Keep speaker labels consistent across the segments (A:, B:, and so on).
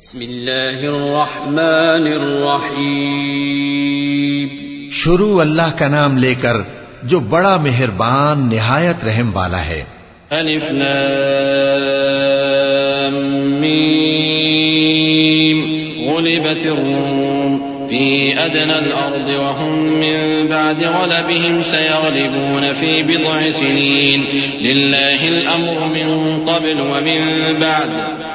A: بسم اللہ الرحمن الرحیم
B: شروع اللہ کا نام لے کر جو بڑا مہربان نہایت رحم والا ہے
A: الف لام میم غلبت الروم فی ادنى الارض وهم من بعد غلبهم سيغلبون في بضع سنين لله الامر من قبل ومن بعد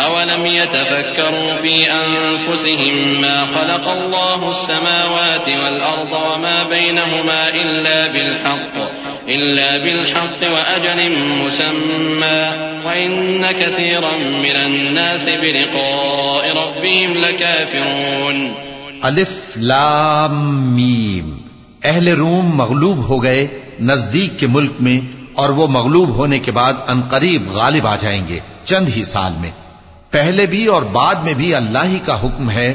A: أولم يتفكروا في أنفسهم ما خلق الله السماوات والأرض وما بينهما إلا بالحق إلا بالحق وأجل مسمى وإن كثيرا من الناس بلقاء ربهم لكافرون
B: الف لام ميم أهل روم مغلوب هو گئے نزدیک کے ملک میں اور وہ مغلوب ہونے کے بعد انقریب غالب آ جائیں گے چند ہی سال میں پہلے بھی اور بعد میں بھی اللہ ہی کا حکم ہے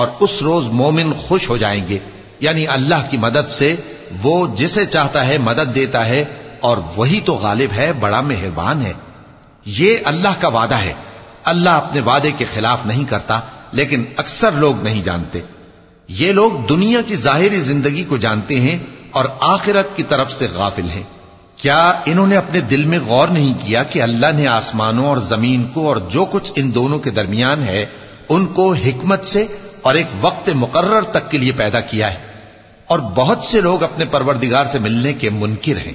B: اور اس روز مومن خوش ہو جائیں گے یعنی اللہ کی مدد سے وہ جسے چاہتا ہے مدد دیتا ہے اور وہی تو غالب ہے بڑا مہربان ہے یہ اللہ کا وعدہ ہے اللہ اپنے وعدے کے خلاف نہیں کرتا لیکن اکثر لوگ نہیں جانتے یہ لوگ دنیا کی ظاہری زندگی کو جانتے ہیں اور آخرت کی طرف سے غافل ہیں کیا انہوں نے اپنے دل میں غور نہیں کیا کہ اللہ نے آسمانوں اور زمین کو اور جو کچھ ان دونوں کے درمیان ہے ان کو حکمت سے اور ایک وقت مقرر تک کے لیے پیدا کیا ہے اور بہت سے لوگ اپنے پروردگار سے ملنے کے منکر ہیں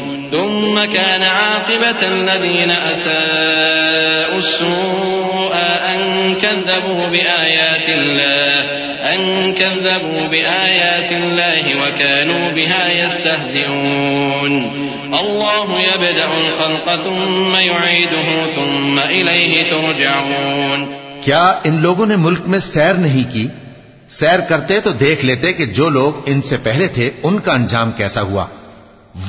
A: ثم كان عاقبة الذين أساءوا السوء أن كذبوا بآيات الله أن كذبوا بآيات الله وكانوا بها يستهزئون الله يبدأ الخلق ثم يعيده ثم إليه ترجعون
B: ان لوگوں نے ملک میں سیر نہیں کی سیر کرتے تو دیکھ لیتے کہ جو لوگ ان سے پہلے تھے ان کا انجام کیسا ہوا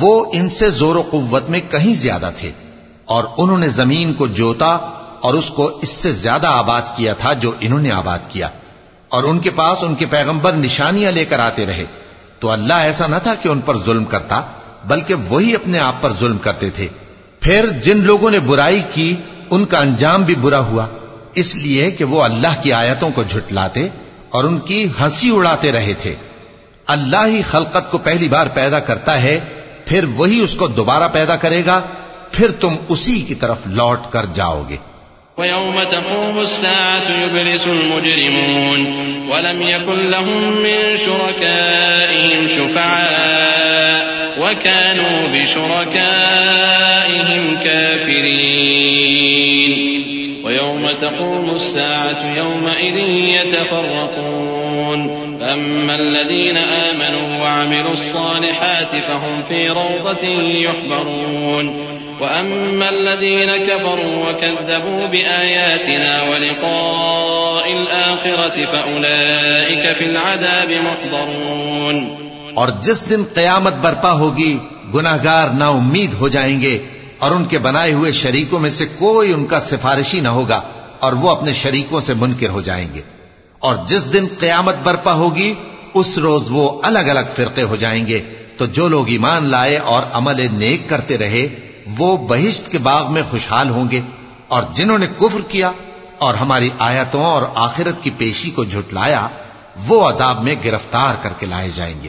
B: وہ ان سے زور و قوت میں کہیں زیادہ تھے اور انہوں نے زمین کو جوتا اور اس کو اس سے زیادہ آباد کیا تھا جو انہوں نے آباد کیا اور ان کے پاس ان کے پیغمبر نشانیاں لے کر آتے رہے تو اللہ ایسا نہ تھا کہ ان پر ظلم کرتا بلکہ وہی اپنے آپ پر ظلم کرتے تھے پھر جن لوگوں نے برائی کی ان کا انجام بھی برا ہوا اس لیے کہ وہ اللہ کی آیتوں کو جھٹلاتے اور ان کی ہنسی اڑاتے رہے تھے اللہ ہی خلقت کو پہلی بار پیدا کرتا ہے پھر وہی اس کو دوبارہ پیدا کرے گا پھر تم اسی کی طرف لوٹ کر جاؤ گے
A: وَلَمْ يَكُنْ پوسا تب شُرَكَائِهِمْ شوق وَكَانُوا بِشُرَكَائِهِمْ كَافِرِينَ وَيَوْمَ تَقُومُ السَّاعَةُ يَوْمَئِذٍ يَتَفَرَّقُونَ فأما الذين آمنوا وعملوا الصالحات فهم في روضة يحبرون وأما الذين كفروا وكذبوا بآياتنا ولقاء الآخرة فأولئك في العذاب محضرون
B: برپا ہوگی گناہگار نا امید ہو جائیں گے اور ان کے بنائے ہوئے شریکوں میں سے کوئی ان کا سفارشی نہ ہوگا اور وہ اپنے شریکوں سے منکر ہو جائیں گے اور جس دن قیامت برپا ہوگی اس روز وہ الگ الگ فرقے ہو جائیں گے تو جو لوگ ایمان لائے اور عمل نیک کرتے رہے وہ بہشت کے باغ میں خوشحال ہوں گے اور جنہوں نے کفر کیا اور ہماری آیتوں اور آخرت کی پیشی کو جھٹلایا وہ عذاب میں گرفتار کر کے لائے جائیں گے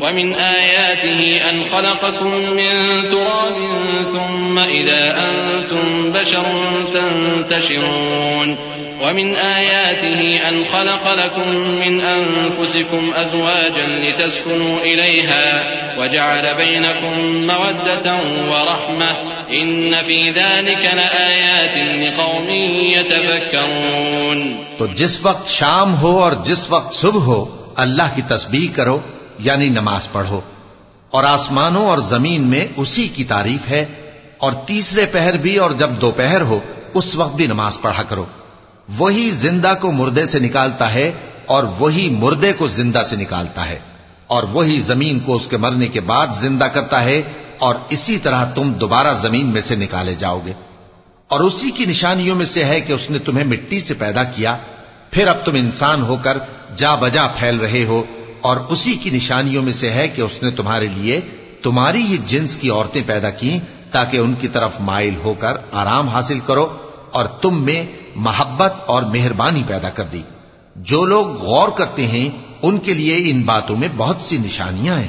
A: ومن آياته أن خلقكم من تراب ثم إذا أنتم بشر تنتشرون ومن آياته أن خلق لكم من أنفسكم أزواجا لتسكنوا إليها وجعل بينكم مودة ورحمة إن في ذلك لآيات لقوم يتفكرون تو جس وقت شام ہو اور جس وقت صبح ہو
B: اللہ کی تسبیح کرو یعنی نماز پڑھو اور آسمانوں اور زمین میں اسی کی تعریف ہے اور تیسرے پہر بھی اور جب دوپہر ہو اس وقت بھی نماز پڑھا کرو وہی زندہ کو مردے سے نکالتا ہے اور وہی مردے کو زندہ سے نکالتا ہے اور وہی زمین کو اس کے مرنے کے بعد زندہ کرتا ہے اور اسی طرح تم دوبارہ زمین میں سے نکالے جاؤ گے اور اسی کی نشانیوں میں سے ہے کہ اس نے تمہیں مٹی سے پیدا کیا پھر اب تم انسان ہو کر جا بجا پھیل رہے ہو اور اسی کی نشانیوں میں سے ہے کہ اس نے تمہارے لیے تمہاری ہی جنس کی عورتیں پیدا کی تاکہ ان کی طرف مائل ہو کر آرام حاصل کرو اور تم میں محبت اور مہربانی پیدا کر دی جو لوگ غور کرتے ہیں ان کے لیے ان باتوں میں بہت سی نشانیاں ہیں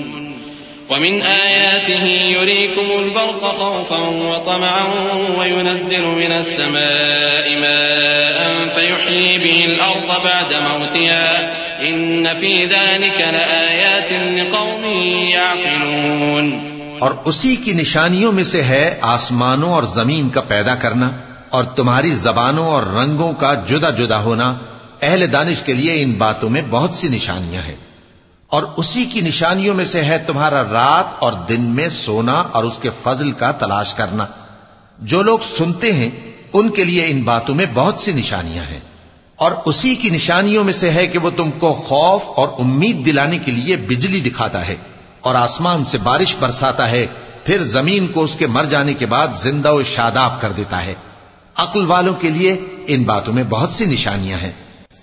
A: ومن آياته يريكم البرق خوفا وطمعا وينزل من السماء ماء فيحيي به الأرض بعد موتها إن في ذلك لآيات لقوم
B: يعقلون اور اسی کی نشانیوں میں سے ہے آسمانوں اور زمین کا پیدا کرنا اور تمہاری زبانوں اور رنگوں کا جدا جدا ہونا اہل دانش کے لیے ان باتوں میں بہت سی نشانیاں ہیں اور اسی کی نشانیوں میں سے ہے تمہارا رات اور دن میں سونا اور اس کے فضل کا تلاش کرنا جو لوگ سنتے ہیں ان کے لیے ان باتوں میں بہت سی نشانیاں ہیں اور اسی کی نشانیوں میں سے ہے کہ وہ تم کو خوف اور امید دلانے کے لیے بجلی دکھاتا ہے اور آسمان سے بارش برساتا ہے پھر زمین کو اس کے مر جانے کے بعد زندہ و شاداب کر دیتا ہے عقل والوں کے لیے ان باتوں میں بہت سی نشانیاں ہیں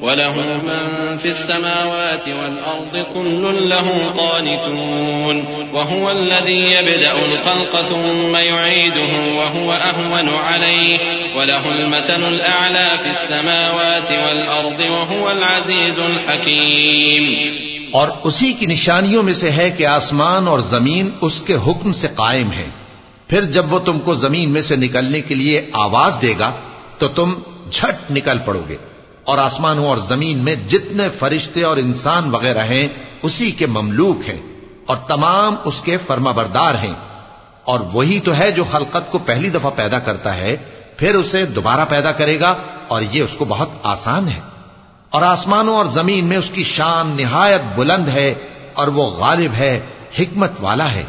A: وله من في السماوات والأرض كل له قانتون وهو الذي يبدأ الخلق ثم يعيده وهو أهون عليه وله المثل الأعلى في السماوات والأرض وهو العزيز الحكيم اور
B: اسی کی نشانیوں میں سے ہے کہ آسمان اور زمین اس کے حکم سے قائم ہے پھر جب وہ تم کو زمین میں سے نکلنے کے لیے آواز دے گا تو تم جھٹ نکل پڑو گے اور آسمانوں اور زمین میں جتنے فرشتے اور انسان وغیرہ ہیں اسی کے مملوک ہیں اور تمام اس کے فرما بردار ہیں اور وہی تو ہے جو خلقت کو پہلی دفعہ پیدا کرتا ہے پھر اسے دوبارہ پیدا کرے گا اور یہ اس کو بہت آسان ہے اور آسمانوں اور زمین میں اس کی شان نہایت بلند ہے اور وہ غالب ہے حکمت والا ہے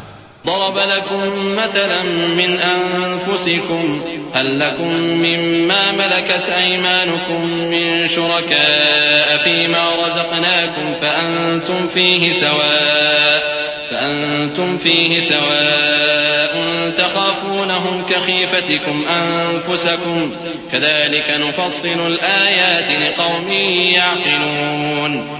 A: ضرب لكم مثلا من أنفسكم هل لكم مما ملكت أيمانكم من شركاء فيما رزقناكم فأنتم فيه سواء فأنتم فيه سواء تخافونهم كخيفتكم أنفسكم كذلك نفصل الآيات لقوم يعقلون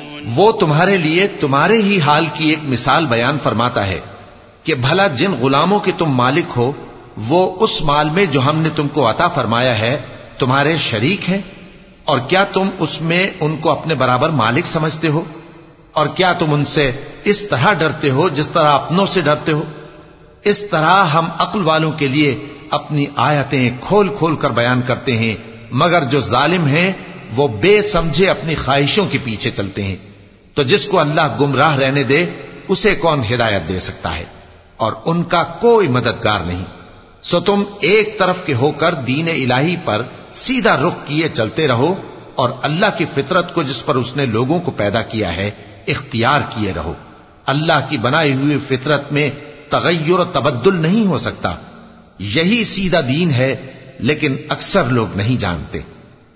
B: وہ تمہارے لیے تمہارے ہی حال کی ایک مثال بیان فرماتا ہے کہ بھلا جن غلاموں کے تم مالک ہو وہ اس مال میں جو ہم نے تم کو عطا فرمایا ہے تمہارے شریک ہیں اور کیا تم اس میں ان کو اپنے برابر مالک سمجھتے ہو اور کیا تم ان سے اس طرح ڈرتے ہو جس طرح اپنوں سے ڈرتے ہو اس طرح ہم عقل والوں کے لیے اپنی آیتیں کھول کھول کر بیان کرتے ہیں مگر جو ظالم ہیں وہ بے سمجھے اپنی خواہشوں کے پیچھے چلتے ہیں تو جس کو اللہ گمراہ رہنے دے اسے کون ہدایت دے سکتا ہے اور ان کا کوئی مددگار نہیں سو تم ایک طرف کے ہو کر دین الہی پر سیدھا رخ کیے چلتے رہو اور اللہ کی فطرت کو جس پر اس نے لوگوں کو پیدا کیا ہے اختیار کیے رہو اللہ کی بنائی ہوئی فطرت میں تغیر و تبدل نہیں ہو سکتا یہی سیدھا دین ہے لیکن اکثر لوگ نہیں جانتے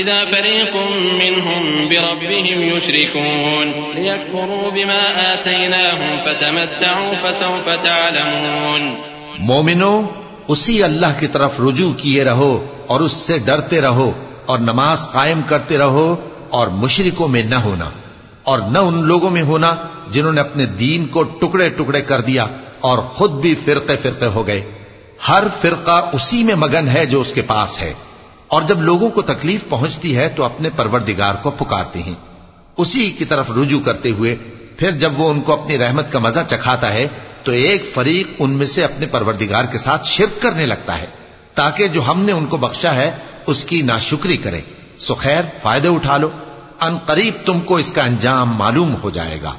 A: إذا فريق منهم بربهم يشركون ليكفروا بما آتيناهم فتمتعوا فسوف تعلمون
B: مومنو اسی اللہ کی طرف رجوع کیے رہو اور اس سے ڈرتے رہو اور نماز قائم کرتے رہو اور مشرکوں میں نہ ہونا اور نہ ان لوگوں میں ہونا جنہوں نے اپنے دین کو ٹکڑے ٹکڑے کر دیا اور خود بھی فرقے فرقے ہو گئے ہر فرقہ اسی میں مگن ہے جو اس کے پاس ہے اور جب لوگوں کو تکلیف پہنچتی ہے تو اپنے پروردگار کو پکارتے ہیں اسی کی طرف رجوع کرتے ہوئے پھر جب وہ ان کو اپنی رحمت کا مزہ چکھاتا ہے تو ایک فریق ان میں سے اپنے پروردگار کے ساتھ شرک کرنے لگتا ہے تاکہ جو ہم نے ان کو بخشا ہے اس کی ناشکری کرے خیر فائدے اٹھا لو ان قریب تم کو اس کا انجام معلوم ہو جائے گا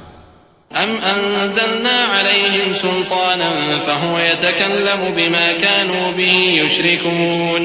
A: عليهم سلطانا فهو يتكلم بما كانوا به يشركون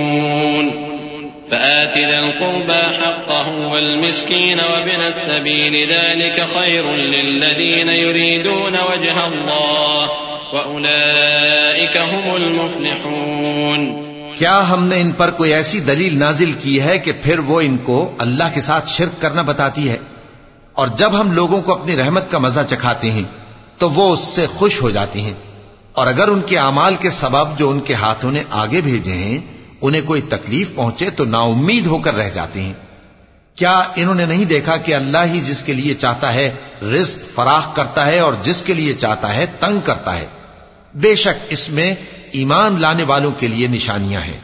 A: آت ذا القربى حقه والمسكين وابن السبيل ذلك خير للذين يريدون وجه الله وأولئك
B: هم المفلحون کیا ہم نے ان پر کوئی ایسی دلیل نازل کی ہے کہ پھر وہ ان کو اللہ کے ساتھ شرک کرنا بتاتی ہے اور جب ہم لوگوں کو اپنی رحمت کا مزہ چکھاتے ہیں تو وہ اس سے خوش ہو جاتی ہیں اور اگر ان کے اعمال کے سبب جو ان کے ہاتھوں نے آگے بھیجے ہیں انہیں کوئی تکلیف پہنچے تو نا امید ہو کر رہ جاتے ہیں کیا انہوں نے نہیں دیکھا کہ اللہ ہی جس کے لیے چاہتا ہے رزق فراخ کرتا ہے اور جس کے لیے چاہتا ہے تنگ کرتا ہے بے شک اس میں ایمان لانے والوں کے لیے نشانیاں ہیں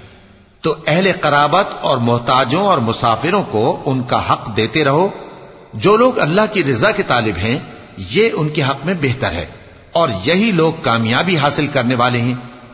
B: تو اہل قرابت اور محتاجوں اور مسافروں کو ان کا حق دیتے رہو جو لوگ اللہ کی رضا کے طالب ہیں یہ ان کے حق میں بہتر ہے اور یہی لوگ کامیابی حاصل کرنے والے ہیں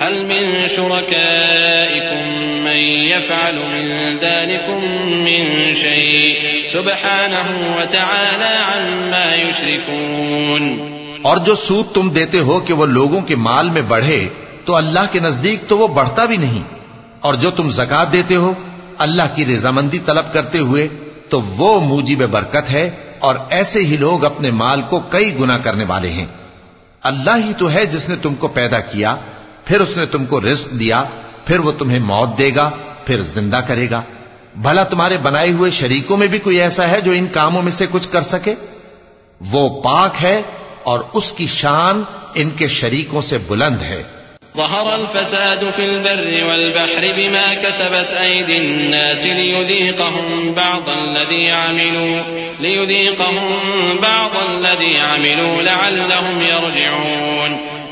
A: هل من من من من شركائكم يفعل شيء سبحانه وتعالى عما يشركون اور
B: جو سود تم دیتے ہو کہ وہ لوگوں کے مال میں بڑھے تو اللہ کے نزدیک تو وہ بڑھتا بھی نہیں اور جو تم زکات دیتے ہو اللہ کی رضامندی طلب کرتے ہوئے تو وہ موجی میں برکت ہے اور ایسے ہی لوگ اپنے مال کو کئی گنا کرنے والے ہیں اللہ ہی تو ہے جس نے تم کو پیدا کیا پھر اس نے تم کو رزق دیا پھر وہ تمہیں موت دے گا پھر زندہ کرے گا بھلا تمہارے بنائے ہوئے شریکوں میں بھی کوئی ایسا ہے جو ان کاموں میں سے کچھ کر سکے وہ پاک ہے اور اس کی شان ان کے شریکوں سے بلند ہے
A: ظهر الفساد في البر والبحر بما كسبت أيدي الناس ليذيقهم بعض الذي عملوا ليذيقهم بعض الذي عملوا لعلهم يرجعون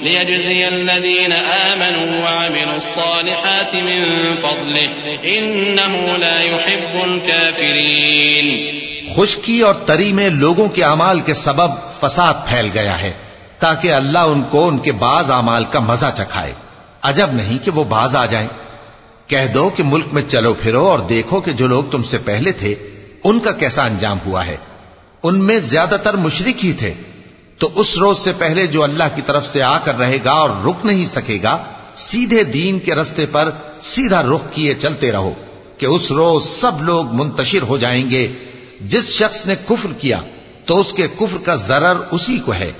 A: خشکی
B: اور تری میں لوگوں کے اعمال کے سبب فساد پھیل گیا ہے تاکہ اللہ ان کو ان کے بعض اعمال کا مزہ چکھائے عجب نہیں کہ وہ باز آ جائیں کہہ دو کہ ملک میں چلو پھرو اور دیکھو کہ جو لوگ تم سے پہلے تھے ان کا کیسا انجام ہوا ہے ان میں زیادہ تر مشرق ہی تھے تو اس روز سے پہلے جو اللہ کی طرف سے آ کر رہے گا اور رک نہیں سکے گا سیدھے دین کے رستے پر سیدھا رخ کیے چلتے رہو کہ اس روز سب لوگ منتشر ہو جائیں گے جس شخص نے کفر کیا تو اس کے کفر کا ضرر اسی کو ہے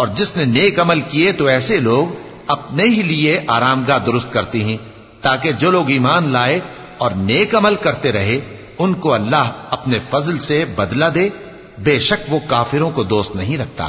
B: اور جس نے نیک عمل کیے تو ایسے لوگ اپنے ہی لیے آرام گاہ درست کرتی ہیں تاکہ جو لوگ ایمان لائے اور نیک عمل کرتے رہے ان کو اللہ اپنے فضل سے بدلہ دے بے شک وہ کافروں کو دوست نہیں رکھتا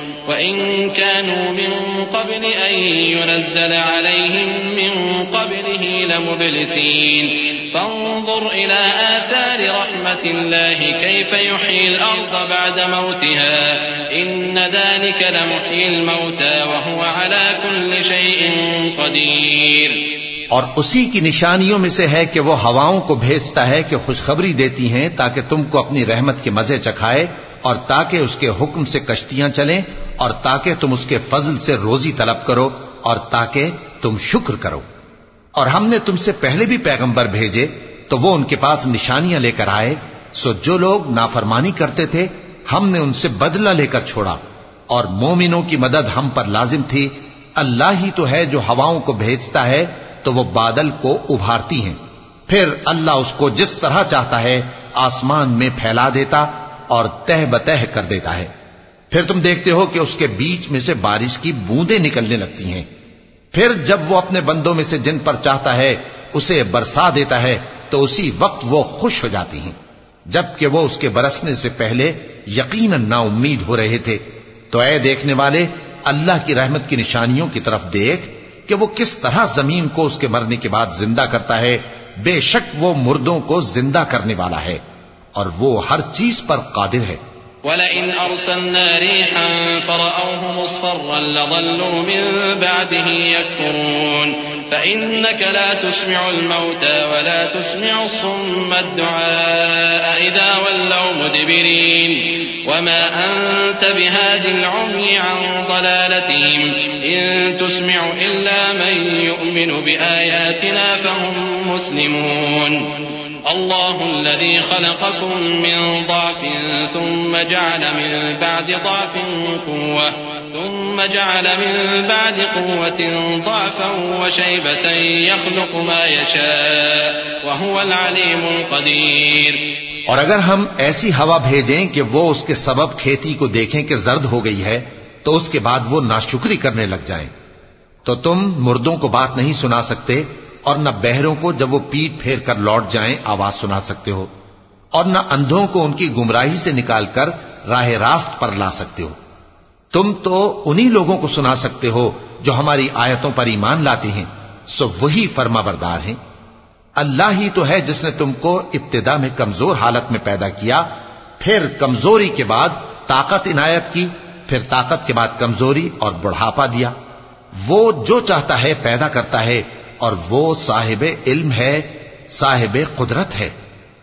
A: وَإِن كَانُوا مِن قَبْلِ أَن يُنَزَّلَ عَلَيْهِم مِّن قَبْلِهِ لَمُبْلِسِينَ فَانظُرْ إِلَى آثَارِ رَحْمَتِ اللَّهِ كَيْفَ يُحْيِي الْأَرْضَ بَعْدَ مَوْتِهَا إِنَّ ذَلِكَ لَمُحْيِي الْمَوْتَى وَهُوَ عَلَى كُلِّ شَيْءٍ قَدِيرٌ
B: اور اسی کی نشانیوں میں سے ہے کہ وہ ہواؤں کو بھیجتا ہے کہ خوشخبری دیتی ہیں تاکہ تم کو اپنی رحمت کے مزے چکھائے اور تاکہ اس کے حکم سے کشتیاں چلیں اور تاکہ تم اس کے فضل سے روزی طلب کرو اور تاکہ تم شکر کرو اور ہم نے تم سے پہلے بھی پیغمبر بھیجے تو وہ ان کے پاس نشانیاں لے کر آئے سو جو لوگ نافرمانی کرتے تھے ہم نے ان سے بدلہ لے کر چھوڑا اور مومنوں کی مدد ہم پر لازم تھی اللہ ہی تو ہے جو ہواؤں کو بھیجتا ہے تو وہ بادل کو ابھارتی ہیں پھر اللہ اس کو جس طرح چاہتا ہے آسمان میں پھیلا دیتا اور تہ بتہ کر دیتا ہے پھر تم دیکھتے ہو کہ اس کے بیچ میں سے بارش کی بوندیں نکلنے لگتی ہیں پھر جب وہ اپنے بندوں میں سے جن پر چاہتا ہے اسے برسا دیتا ہے تو اسی وقت وہ خوش ہو جاتی ہیں جب کہ وہ اس کے برسنے سے پہلے یقینا نا امید ہو رہے تھے تو اے دیکھنے والے اللہ کی رحمت کی نشانیوں کی طرف دیکھ کہ وہ کس طرح زمین کو اس کے مرنے کے بعد زندہ کرتا ہے بے شک وہ مردوں کو زندہ کرنے والا ہے اور وہ ہر چیز پر قادر ہے
A: ولئن أرسلنا ريحا فرأوه مصفرا لظلوا من بعده يكفرون فإنك لا تسمع الموتى ولا تسمع الصم الدعاء إذا ولوا مدبرين وما أنت بهاد العمي عن ضلالتهم إن تسمع إلا من يؤمن بآياتنا فهم مسلمون اللہ العليم القدير اور اگر
B: ہم ایسی ہوا بھیجیں کہ وہ اس کے سبب کھیتی کو دیکھیں کہ زرد ہو گئی ہے تو اس کے بعد وہ ناشکری کرنے لگ جائیں تو تم مردوں کو بات نہیں سنا سکتے اور نہ بہروں کو جب وہ پیٹ پھیر کر لوٹ جائیں آواز سنا سکتے ہو اور نہ اندھوں کو ان کی گمراہی سے نکال کر راہ راست پر لا سکتے ہو تم تو انہی لوگوں کو سنا سکتے ہو جو ہماری آیتوں پر ایمان لاتے ہیں سو وہی فرما بردار ہیں اللہ ہی تو ہے جس نے تم کو ابتدا میں کمزور حالت میں پیدا کیا پھر کمزوری کے بعد طاقت عنایت کی پھر طاقت کے بعد کمزوری اور بڑھاپا دیا وہ جو چاہتا ہے پیدا کرتا ہے اور وہ صاحب علم ہے صاحب قدرت ہے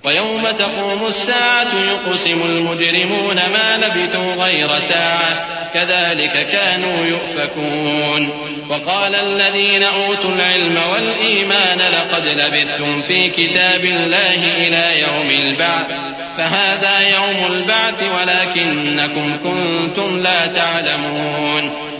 A: ويوم تقوم الساعة يقسم المجرمون ما لبثوا غير ساعة كذلك كانوا يؤفكون وقال الذين أوتوا العلم والإيمان لقد لبثتم في كتاب الله إلى يوم البعث فهذا يوم البعث ولكنكم كنتم لا تعلمون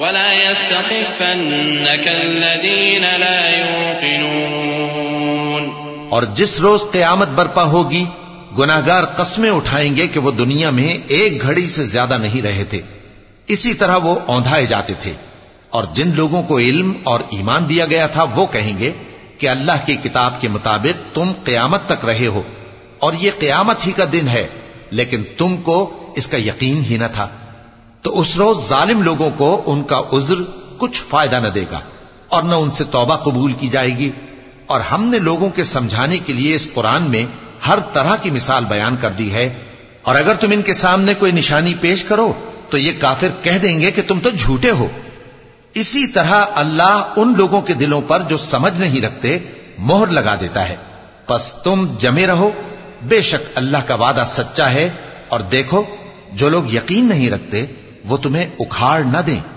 A: ولا يستخفنك الذين لا يوقنون
B: اور جس روز قیامت برپا ہوگی گناہگار قسمیں اٹھائیں گے کہ وہ دنیا میں ایک گھڑی سے زیادہ نہیں رہے تھے اسی طرح وہ اوندھائے جاتے تھے اور جن لوگوں کو علم اور ایمان دیا گیا تھا وہ کہیں گے کہ اللہ کی کتاب کے مطابق تم قیامت تک رہے ہو اور یہ قیامت ہی کا دن ہے لیکن تم کو اس کا یقین ہی نہ تھا تو اس روز ظالم لوگوں کو ان کا عذر کچھ فائدہ نہ دے گا اور نہ ان سے توبہ قبول کی جائے گی اور ہم نے لوگوں کے سمجھانے کے لیے اس قرآن میں ہر طرح کی مثال بیان کر دی ہے اور اگر تم ان کے سامنے کوئی نشانی پیش کرو تو یہ کافر کہہ دیں گے کہ تم تو جھوٹے ہو اسی طرح اللہ ان لوگوں کے دلوں پر جو سمجھ نہیں رکھتے مہر لگا دیتا ہے پس تم جمے رہو بے شک اللہ کا وعدہ سچا ہے اور دیکھو جو لوگ یقین نہیں رکھتے وہ تمہیں اکھاڑ نہ دیں